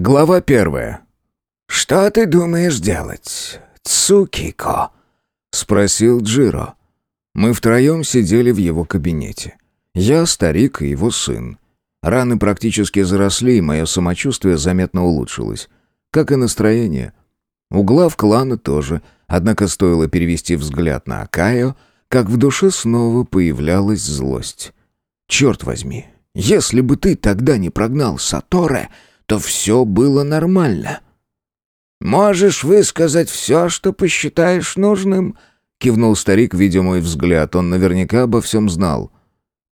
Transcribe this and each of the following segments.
Глава первая. «Что ты думаешь делать, Цукико?» — спросил Джиро. Мы втроем сидели в его кабинете. Я, старик и его сын. Раны практически заросли, и мое самочувствие заметно улучшилось. Как и настроение. У глав клана тоже, однако стоило перевести взгляд на Акао, как в душе снова появлялась злость. «Черт возьми, если бы ты тогда не прогнал Саторе, то все было нормально». «Можешь высказать все, что посчитаешь нужным», — кивнул старик, видя мой взгляд. Он наверняка обо всем знал.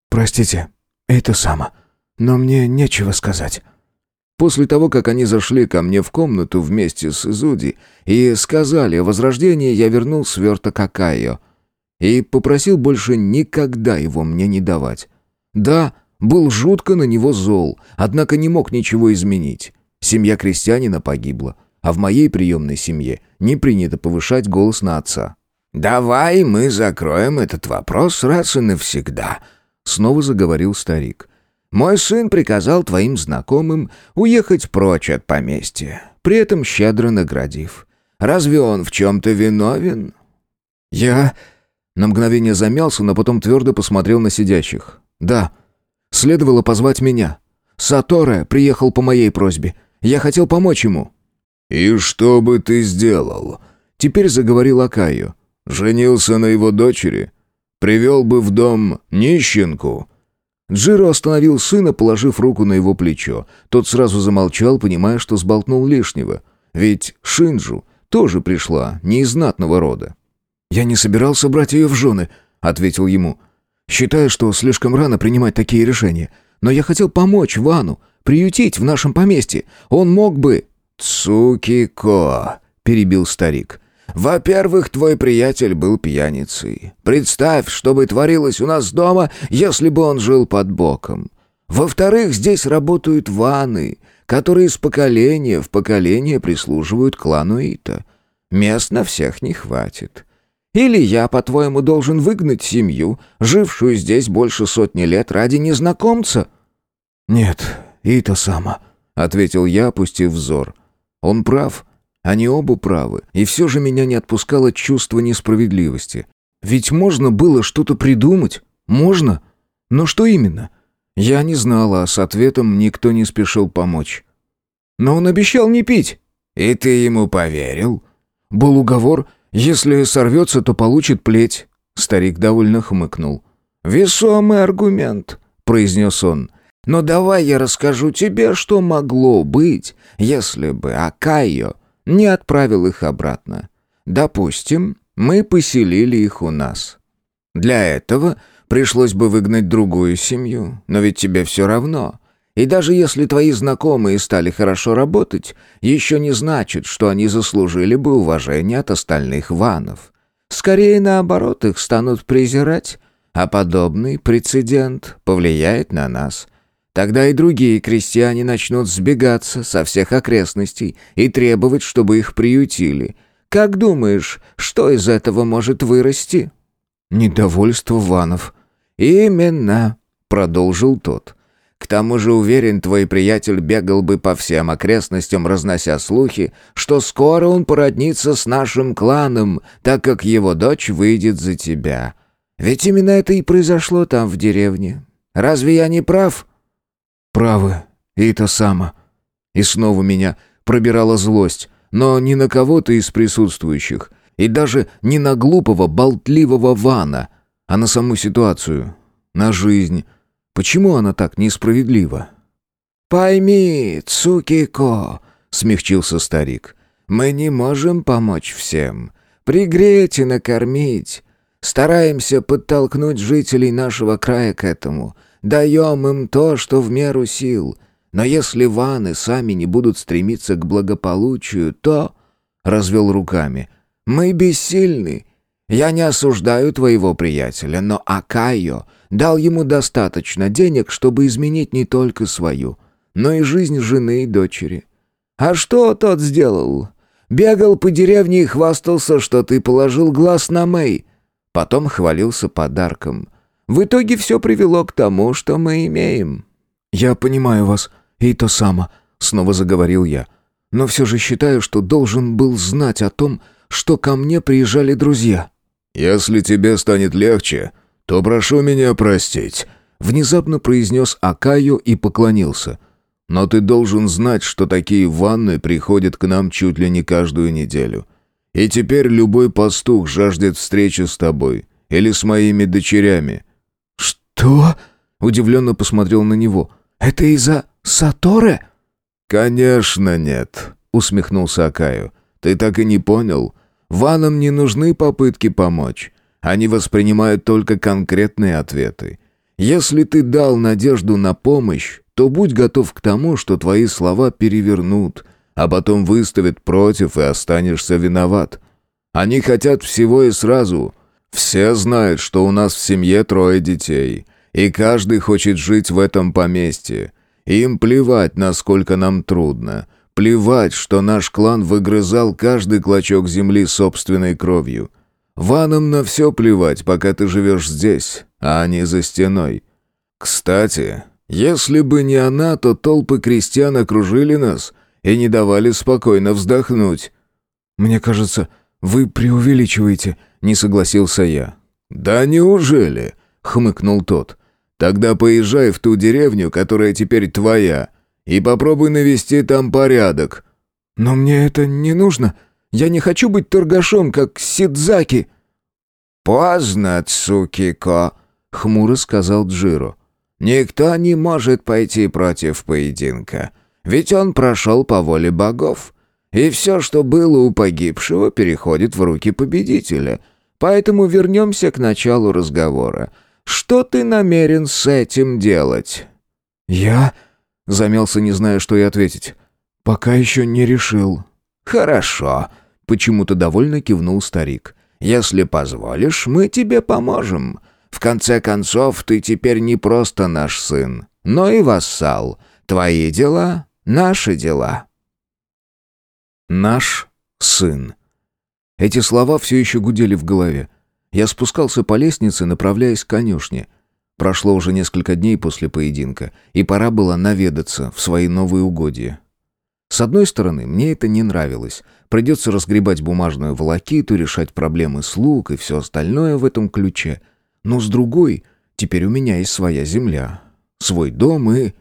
«Простите, это само, но мне нечего сказать». После того, как они зашли ко мне в комнату вместе с Изуди и сказали о возрождении, я вернул сверток Акайо и попросил больше никогда его мне не давать. Да, был жутко на него зол, однако не мог ничего изменить. Семья крестьянина погибла, а в моей приемной семье не принято повышать голос на отца. «Давай мы закроем этот вопрос раз и навсегда», — снова заговорил старик. Мой сын приказал твоим знакомым уехать прочь от поместья, при этом щедро наградив. Разве он в чем-то виновен?» «Я...» На мгновение замялся, но потом твердо посмотрел на сидящих. «Да, следовало позвать меня. Саторе приехал по моей просьбе. Я хотел помочь ему». «И что бы ты сделал?» Теперь заговорил Акаю. «Женился на его дочери? Привел бы в дом нищенку?» Джиро остановил сына, положив руку на его плечо. Тот сразу замолчал, понимая, что сболтнул лишнего. Ведь Шинджу тоже пришла не из знатного рода. «Я не собирался брать ее в жены», — ответил ему. «Считаю, что слишком рано принимать такие решения. Но я хотел помочь Вану, приютить в нашем поместье. Он мог бы...» «Цукико», — перебил старик. Во-первых, твой приятель был пьяницей. Представь, что бы творилось у нас дома, если бы он жил под боком. Во-вторых, здесь работают ваны, которые из поколения в поколение прислуживают клану Ита. Мест на всех не хватит. Или я, по-твоему, должен выгнать семью, жившую здесь больше сотни лет ради незнакомца?» «Нет, Ита сама», — ответил я, опустив взор. «Он прав». Они оба правы, и все же меня не отпускало чувство несправедливости. Ведь можно было что-то придумать. Можно. Но что именно? Я не знала, а с ответом никто не спешил помочь. Но он обещал не пить. И ты ему поверил? Был уговор, если сорвется, то получит плеть. Старик довольно хмыкнул. «Весомый аргумент», — произнес он. «Но давай я расскажу тебе, что могло быть, если бы Акайо не отправил их обратно. Допустим, мы поселили их у нас. Для этого пришлось бы выгнать другую семью, но ведь тебе все равно. И даже если твои знакомые стали хорошо работать, еще не значит, что они заслужили бы уважение от остальных ванов. Скорее наоборот, их станут презирать, а подобный прецедент повлияет на нас – Тогда и другие крестьяне начнут сбегаться со всех окрестностей и требовать, чтобы их приютили. Как думаешь, что из этого может вырасти?» «Недовольство ванов». «Именно», — продолжил тот. «К тому же, уверен, твой приятель бегал бы по всем окрестностям, разнося слухи, что скоро он породнится с нашим кланом, так как его дочь выйдет за тебя. Ведь именно это и произошло там, в деревне. Разве я не прав?» правы, и это само. И снова меня пробирала злость, но не на кого-то из присутствующих, и даже не на глупого, болтливого Вана, а на саму ситуацию, на жизнь. Почему она так несправедлива? «Пойми, Цукико», — смягчился старик, — «мы не можем помочь всем. Пригреть и накормить. Стараемся подтолкнуть жителей нашего края к этому, Даем им то, что в меру сил. Но если ваны сами не будут стремиться к благополучию, то...» Развел руками. «Мы бессильны. Я не осуждаю твоего приятеля, но Акайо дал ему достаточно денег, чтобы изменить не только свою, но и жизнь жены и дочери. А что тот сделал? Бегал по деревне и хвастался, что ты положил глаз на Мэй. Потом хвалился подарком. В итоге все привело к тому, что мы имеем». «Я понимаю вас, и то само», — снова заговорил я. «Но все же считаю, что должен был знать о том, что ко мне приезжали друзья». «Если тебе станет легче, то прошу меня простить», — внезапно произнес Акаю и поклонился. «Но ты должен знать, что такие ванны приходят к нам чуть ли не каждую неделю. И теперь любой пастух жаждет встречи с тобой или с моими дочерями». «Что?» — удивленно посмотрел на него. «Это из-за Саторе?» «Конечно нет», — усмехнулся Акаю. «Ты так и не понял. Ванам не нужны попытки помочь. Они воспринимают только конкретные ответы. Если ты дал надежду на помощь, то будь готов к тому, что твои слова перевернут, а потом выставят против и останешься виноват. Они хотят всего и сразу. Все знают, что у нас в семье трое детей, и каждый хочет жить в этом поместье. Им плевать, насколько нам трудно. Плевать, что наш клан выгрызал каждый клочок земли собственной кровью. Ванам на все плевать, пока ты живешь здесь, а не за стеной. Кстати, если бы не она, то толпы крестьян окружили нас и не давали спокойно вздохнуть. «Мне кажется, вы преувеличиваете», — не согласился я. «Да неужели?» — хмыкнул тот. «Тогда поезжай в ту деревню, которая теперь твоя, и попробуй навести там порядок». «Но мне это не нужно. Я не хочу быть торгашом, как Сидзаки». «Поздно, Цукико», — хмуро сказал Джиро. «Никто не может пойти против поединка, ведь он прошел по воле богов, и все, что было у погибшего, переходит в руки победителя. Поэтому вернемся к началу разговора. Что ты намерен с этим делать?» «Я...» — замялся, не зная, что и ответить. «Пока еще не решил». «Хорошо», — почему-то довольно кивнул старик. «Если позволишь, мы тебе поможем. В конце концов, ты теперь не просто наш сын, но и вассал. Твои дела — наши дела». «Наш сын». Эти слова все еще гудели в голове. Я спускался по лестнице, направляясь к конюшне. Прошло уже несколько дней после поединка, и пора было наведаться в свои новые угодья. С одной стороны, мне это не нравилось. Придется разгребать бумажную волокиту, решать проблемы слуг и все остальное в этом ключе. Но с другой, теперь у меня есть своя земля, свой дом и...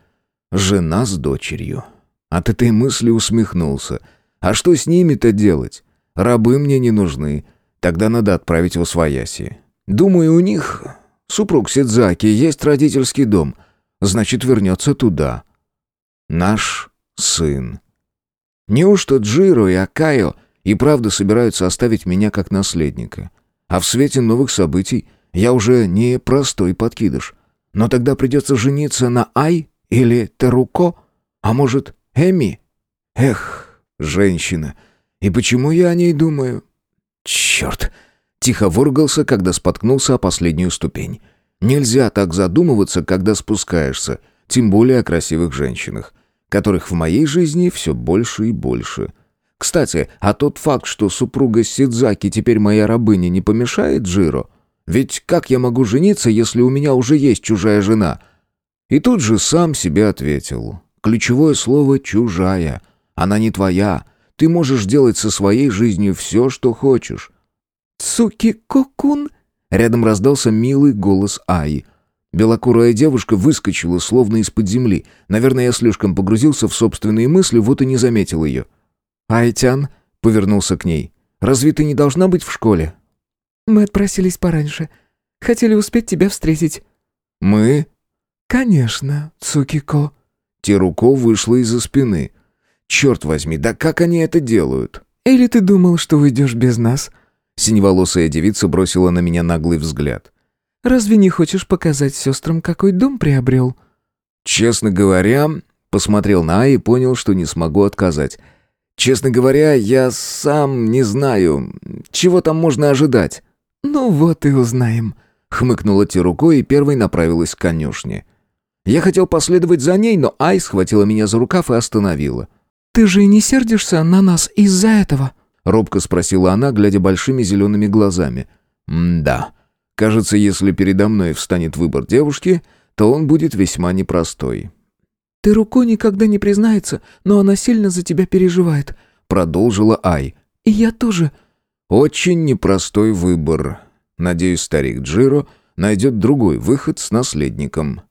жена с дочерью. От этой мысли усмехнулся. А что с ними-то делать? Рабы мне не нужны. Тогда надо отправить в Освояси. Думаю, у них, супруг Сидзаки, есть родительский дом. Значит, вернется туда. Наш сын. Неужто Джиро и Акао и правда собираются оставить меня как наследника? А в свете новых событий я уже не простой подкидыш. Но тогда придется жениться на Ай или Теруко, а может, Эми? Эх, женщина. И почему я о ней думаю? Черт! Тихо выругался, когда споткнулся о последнюю ступень. Нельзя так задумываться, когда спускаешься, тем более о красивых женщинах которых в моей жизни все больше и больше. Кстати, а тот факт, что супруга Сидзаки теперь моя рабыня, не помешает Джиро? Ведь как я могу жениться, если у меня уже есть чужая жена? И тут же сам себе ответил. Ключевое слово «чужая». Она не твоя. Ты можешь делать со своей жизнью все, что хочешь. «Цуки-кокун?» Рядом раздался милый голос Аи — Белокурая девушка выскочила, словно из-под земли. Наверное, я слишком погрузился в собственные мысли, вот и не заметил ее. «Айтян?» — повернулся к ней. «Разве ты не должна быть в школе?» «Мы отпросились пораньше. Хотели успеть тебя встретить». «Мы?» «Конечно, Цукико». Тируко вышла из-за спины. «Черт возьми, да как они это делают?» «Или ты думал, что уйдешь без нас?» Синеволосая девица бросила на меня наглый взгляд. Разве не хочешь показать сестрам, какой дом приобрел?» «Честно говоря...» Посмотрел на А и понял, что не смогу отказать. «Честно говоря, я сам не знаю, чего там можно ожидать». «Ну вот и узнаем», — хмыкнула те рукой и первой направилась к конюшне. Я хотел последовать за ней, но Ай схватила меня за рукав и остановила. «Ты же и не сердишься на нас из-за этого?» — робко спросила она, глядя большими зелеными глазами. «М-да». Кажется, если передо мной встанет выбор девушки, то он будет весьма непростой. Ты руку никогда не признается, но она сильно за тебя переживает», — продолжила Ай. «И я тоже». «Очень непростой выбор. Надеюсь, старик Джиро найдет другой выход с наследником».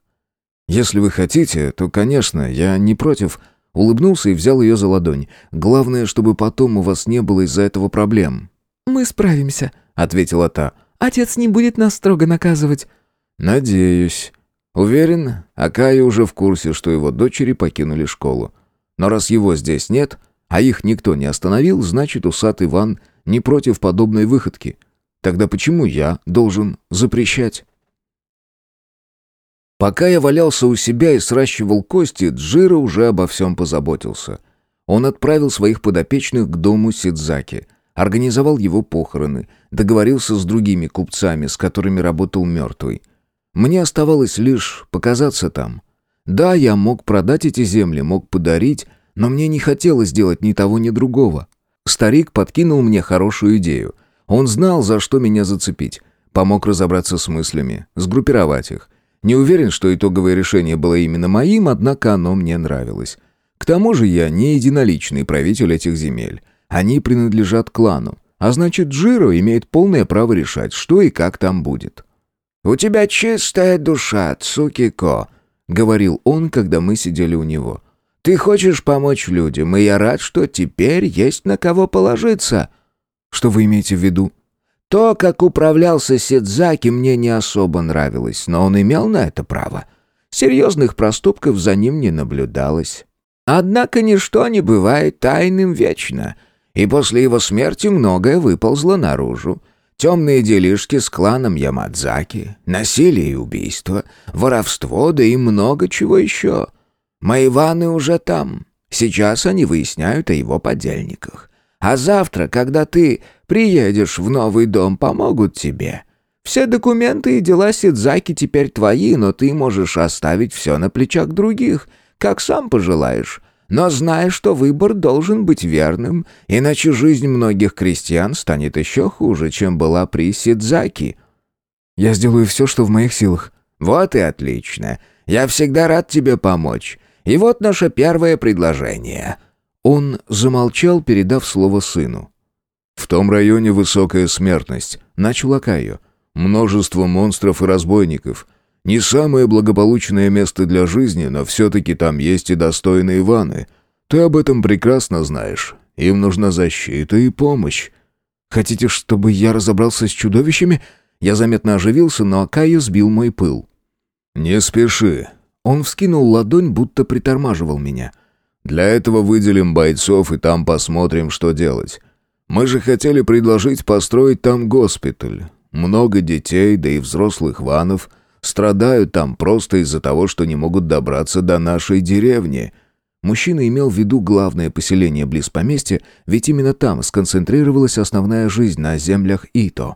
«Если вы хотите, то, конечно, я не против», — улыбнулся и взял ее за ладонь. «Главное, чтобы потом у вас не было из-за этого проблем». «Мы справимся», — ответила та. «Отец не будет нас строго наказывать». «Надеюсь». Уверен, Акая уже в курсе, что его дочери покинули школу. Но раз его здесь нет, а их никто не остановил, значит, усатый Иван не против подобной выходки. Тогда почему я должен запрещать? Пока я валялся у себя и сращивал кости, Джиро уже обо всем позаботился. Он отправил своих подопечных к дому Сидзаки, организовал его похороны, договорился с другими купцами, с которыми работал мертвый. Мне оставалось лишь показаться там. Да, я мог продать эти земли, мог подарить, но мне не хотелось делать ни того, ни другого. Старик подкинул мне хорошую идею. Он знал, за что меня зацепить. Помог разобраться с мыслями, сгруппировать их. Не уверен, что итоговое решение было именно моим, однако оно мне нравилось. К тому же я не единоличный правитель этих земель. Они принадлежат клану. А значит, Джиро имеет полное право решать, что и как там будет. «У тебя чистая душа, Цукико», — говорил он, когда мы сидели у него. «Ты хочешь помочь людям, и я рад, что теперь есть на кого положиться». «Что вы имеете в виду?» «То, как управлялся Сидзаки, мне не особо нравилось, но он имел на это право. Серьезных проступков за ним не наблюдалось. Однако ничто не бывает тайным вечно, и после его смерти многое выползло наружу. Темные делишки с кланом Ямадзаки, насилие и убийство, воровство, да и много чего еще. Мои ваны уже там. Сейчас они выясняют о его подельниках. А завтра, когда ты приедешь в новый дом, помогут тебе. Все документы и дела Сидзаки теперь твои, но ты можешь оставить все на плечах других, как сам пожелаешь но зная, что выбор должен быть верным, иначе жизнь многих крестьян станет еще хуже, чем была при Сидзаки. Я сделаю все, что в моих силах. Вот и отлично. Я всегда рад тебе помочь. И вот наше первое предложение. Он замолчал, передав слово сыну. В том районе высокая смертность, начал Акаю. Множество монстров и разбойников. Не самое благополучное место для жизни, но все-таки там есть и достойные ванны. Ты об этом прекрасно знаешь. Им нужна защита и помощь. Хотите, чтобы я разобрался с чудовищами? Я заметно оживился, но Акаю сбил мой пыл. Не спеши. Он вскинул ладонь, будто притормаживал меня. Для этого выделим бойцов и там посмотрим, что делать. Мы же хотели предложить построить там госпиталь. Много детей, да и взрослых ванов — Страдают там просто из-за того, что не могут добраться до нашей деревни». Мужчина имел в виду главное поселение близ поместья, ведь именно там сконцентрировалась основная жизнь на землях Ито.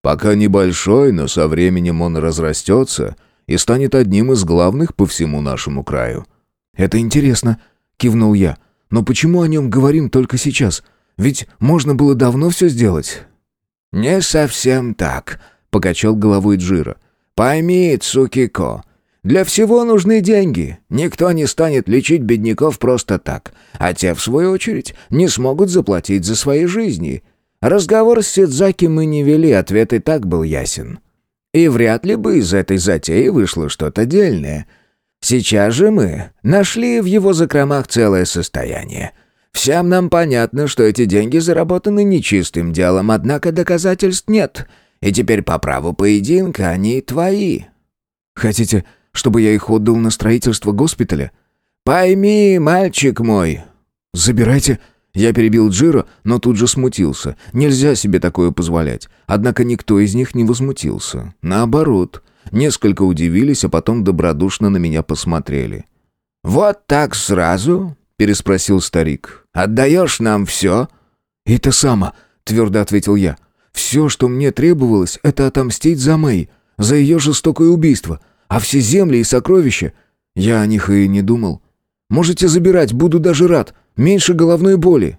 Пока небольшой, но со временем он разрастется и станет одним из главных по всему нашему краю. «Это интересно», — кивнул я. «Но почему о нем говорим только сейчас? Ведь можно было давно все сделать». «Не совсем так», — покачал головой Джира. Пойми, Цукико, для всего нужны деньги. Никто не станет лечить бедняков просто так, а те, в свою очередь, не смогут заплатить за свои жизни. Разговор с Сидзаки мы не вели, ответ и так был ясен. И вряд ли бы из этой затеи вышло что-то дельное. Сейчас же мы нашли в его закромах целое состояние. Всем нам понятно, что эти деньги заработаны нечистым делом, однако доказательств нет — и теперь по праву поединка они твои». «Хотите, чтобы я их отдал на строительство госпиталя?» «Пойми, мальчик мой». «Забирайте». Я перебил Джиро, но тут же смутился. Нельзя себе такое позволять. Однако никто из них не возмутился. Наоборот, несколько удивились, а потом добродушно на меня посмотрели. «Вот так сразу?» — переспросил старик. «Отдаешь нам все?» «Это само», — твердо ответил я. Все, что мне требовалось, это отомстить за Мэй, за ее жестокое убийство. А все земли и сокровища... Я о них и не думал. Можете забирать, буду даже рад. Меньше головной боли».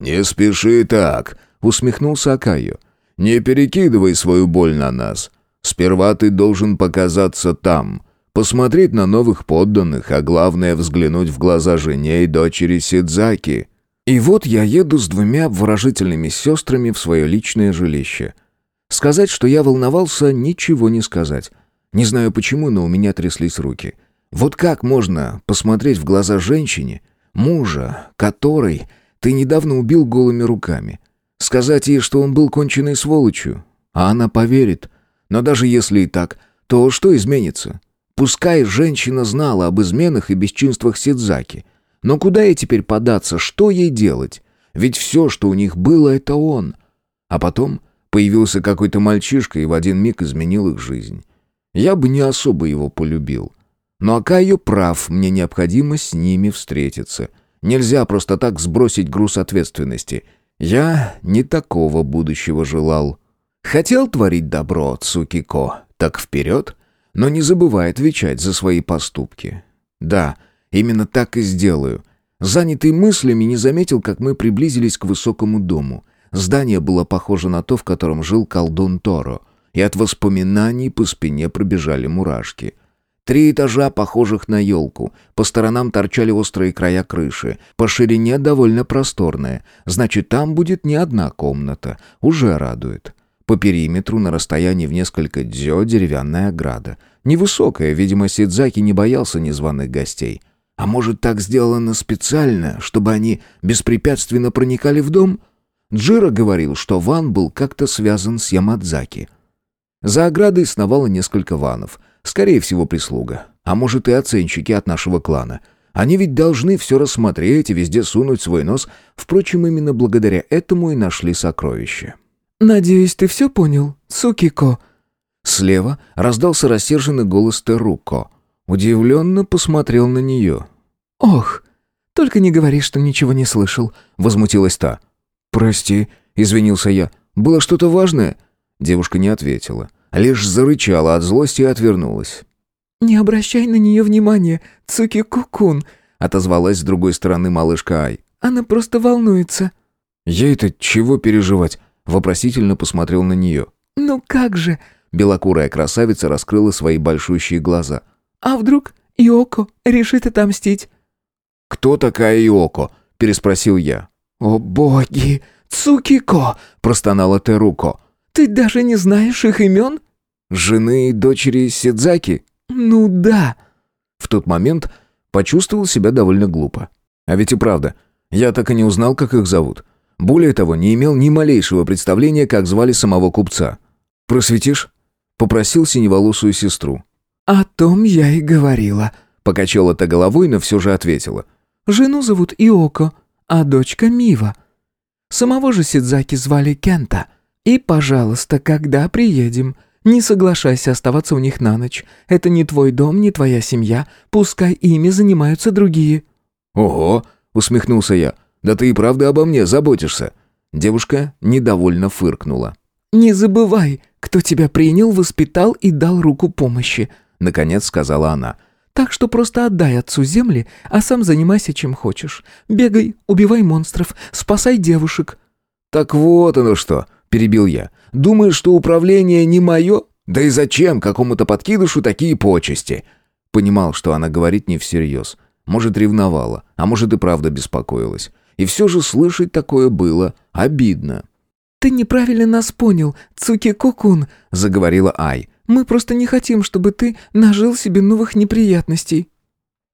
«Не спеши так», — усмехнулся Акаю. «Не перекидывай свою боль на нас. Сперва ты должен показаться там. Посмотреть на новых подданных, а главное взглянуть в глаза жене и дочери Сидзаки. И вот я еду с двумя обворожительными сестрами в свое личное жилище. Сказать, что я волновался, ничего не сказать. Не знаю почему, но у меня тряслись руки. Вот как можно посмотреть в глаза женщине, мужа, которой ты недавно убил голыми руками? Сказать ей, что он был конченной сволочью? А она поверит. Но даже если и так, то что изменится? Пускай женщина знала об изменах и бесчинствах Сидзаки. Но куда ей теперь податься, что ей делать? Ведь все, что у них было, это он. А потом появился какой-то мальчишка и в один миг изменил их жизнь. Я бы не особо его полюбил. Но Акайо прав, мне необходимо с ними встретиться. Нельзя просто так сбросить груз ответственности. Я не такого будущего желал. Хотел творить добро, Цукико, так вперед, но не забывай отвечать за свои поступки. Да, именно так и сделаю. Занятый мыслями не заметил, как мы приблизились к высокому дому. Здание было похоже на то, в котором жил колдун Торо — и от воспоминаний по спине пробежали мурашки. Три этажа, похожих на елку. По сторонам торчали острые края крыши. По ширине довольно просторная. Значит, там будет не одна комната. Уже радует. По периметру на расстоянии в несколько дзё деревянная ограда. Невысокая, видимо, Сидзаки не боялся незваных гостей. А может, так сделано специально, чтобы они беспрепятственно проникали в дом? Джира говорил, что Ван был как-то связан с Ямадзаки. За оградой сновало несколько ванов. Скорее всего, прислуга. А может и оценщики от нашего клана. Они ведь должны все рассмотреть и везде сунуть свой нос. Впрочем, именно благодаря этому и нашли сокровища. «Надеюсь, ты все понял, Сукико?» Слева раздался рассерженный голос Теруко. Удивленно посмотрел на нее. «Ох, только не говори, что ничего не слышал», — возмутилась та. «Прости», — извинился я. «Было что-то важное?» Девушка не ответила, лишь зарычала от злости и отвернулась. «Не обращай на нее внимания, Цуки-кукун», отозвалась с другой стороны малышка Ай. «Она просто волнуется». «Ей это чего переживать?» вопросительно посмотрел на нее. «Ну как же?» Белокурая красавица раскрыла свои большущие глаза. «А вдруг Иоко решит отомстить?» «Кто такая Иоко?» переспросил я. «О боги! Цукико!» простонала Теруко. Ты даже не знаешь их имен?» «Жены и дочери Сидзаки?» «Ну да». В тот момент почувствовал себя довольно глупо. А ведь и правда, я так и не узнал, как их зовут. Более того, не имел ни малейшего представления, как звали самого купца. «Просветишь?» — попросил синеволосую сестру. «О том я и говорила», — покачала та головой, но все же ответила. «Жену зовут Иоко, а дочка Мива. Самого же Сидзаки звали Кента». И, пожалуйста, когда приедем, не соглашайся оставаться у них на ночь. Это не твой дом, не твоя семья. Пускай ими занимаются другие». «Ого!» — усмехнулся я. «Да ты и правда обо мне заботишься». Девушка недовольно фыркнула. «Не забывай, кто тебя принял, воспитал и дал руку помощи», — наконец сказала она. «Так что просто отдай отцу земли, а сам занимайся чем хочешь. Бегай, убивай монстров, спасай девушек». «Так вот оно что!» перебил я. «Думаешь, что управление не мое? Да и зачем какому-то подкидышу такие почести?» Понимал, что она говорит не всерьез. Может, ревновала, а может и правда беспокоилась. И все же слышать такое было обидно. «Ты неправильно нас понял, Цуки-кукун», — заговорила Ай. «Мы просто не хотим, чтобы ты нажил себе новых неприятностей».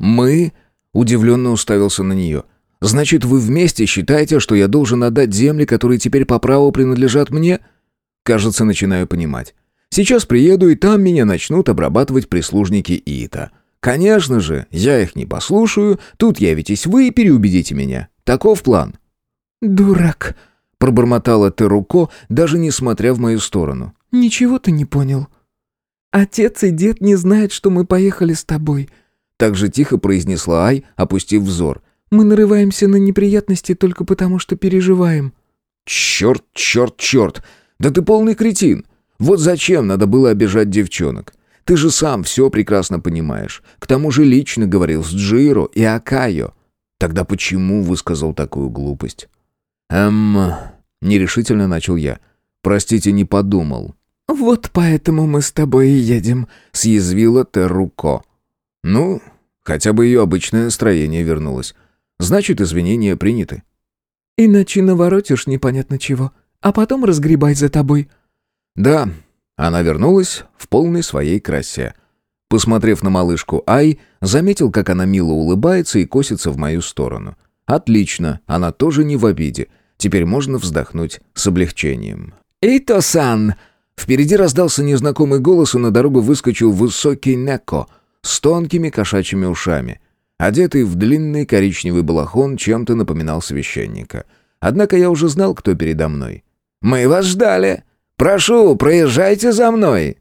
«Мы?» — удивленно уставился на нее. Значит, вы вместе считаете, что я должен отдать земли, которые теперь по праву принадлежат мне? Кажется, начинаю понимать. Сейчас приеду, и там меня начнут обрабатывать прислужники Ита. Конечно же, я их не послушаю, тут явитесь вы и переубедите меня. Таков план. «Дурак», — пробормотала Теруко, даже не смотря в мою сторону. «Ничего ты не понял. Отец и дед не знают, что мы поехали с тобой», — так же тихо произнесла Ай, опустив взор. Мы нарываемся на неприятности только потому, что переживаем». «Черт, черт, черт! Да ты полный кретин! Вот зачем надо было обижать девчонок? Ты же сам все прекрасно понимаешь. К тому же лично говорил с Джиро и Акайо. Тогда почему высказал такую глупость?» «Эм...» — нерешительно начал я. «Простите, не подумал. «Вот поэтому мы с тобой и едем», — съязвила Терруко. «Ну, хотя бы ее обычное настроение вернулось. Значит, извинения приняты». «Иначе наворотишь непонятно чего, а потом разгребай за тобой». «Да». Она вернулась в полной своей красе. Посмотрев на малышку Ай, заметил, как она мило улыбается и косится в мою сторону. «Отлично, она тоже не в обиде. Теперь можно вздохнуть с облегчением». «Ито-сан!» Впереди раздался незнакомый голос, и на дорогу выскочил высокий Неко с тонкими кошачьими ушами. Одетый в длинный коричневый балахон, чем-то напоминал священника. Однако я уже знал, кто передо мной. «Мы вас ждали! Прошу, проезжайте за мной!»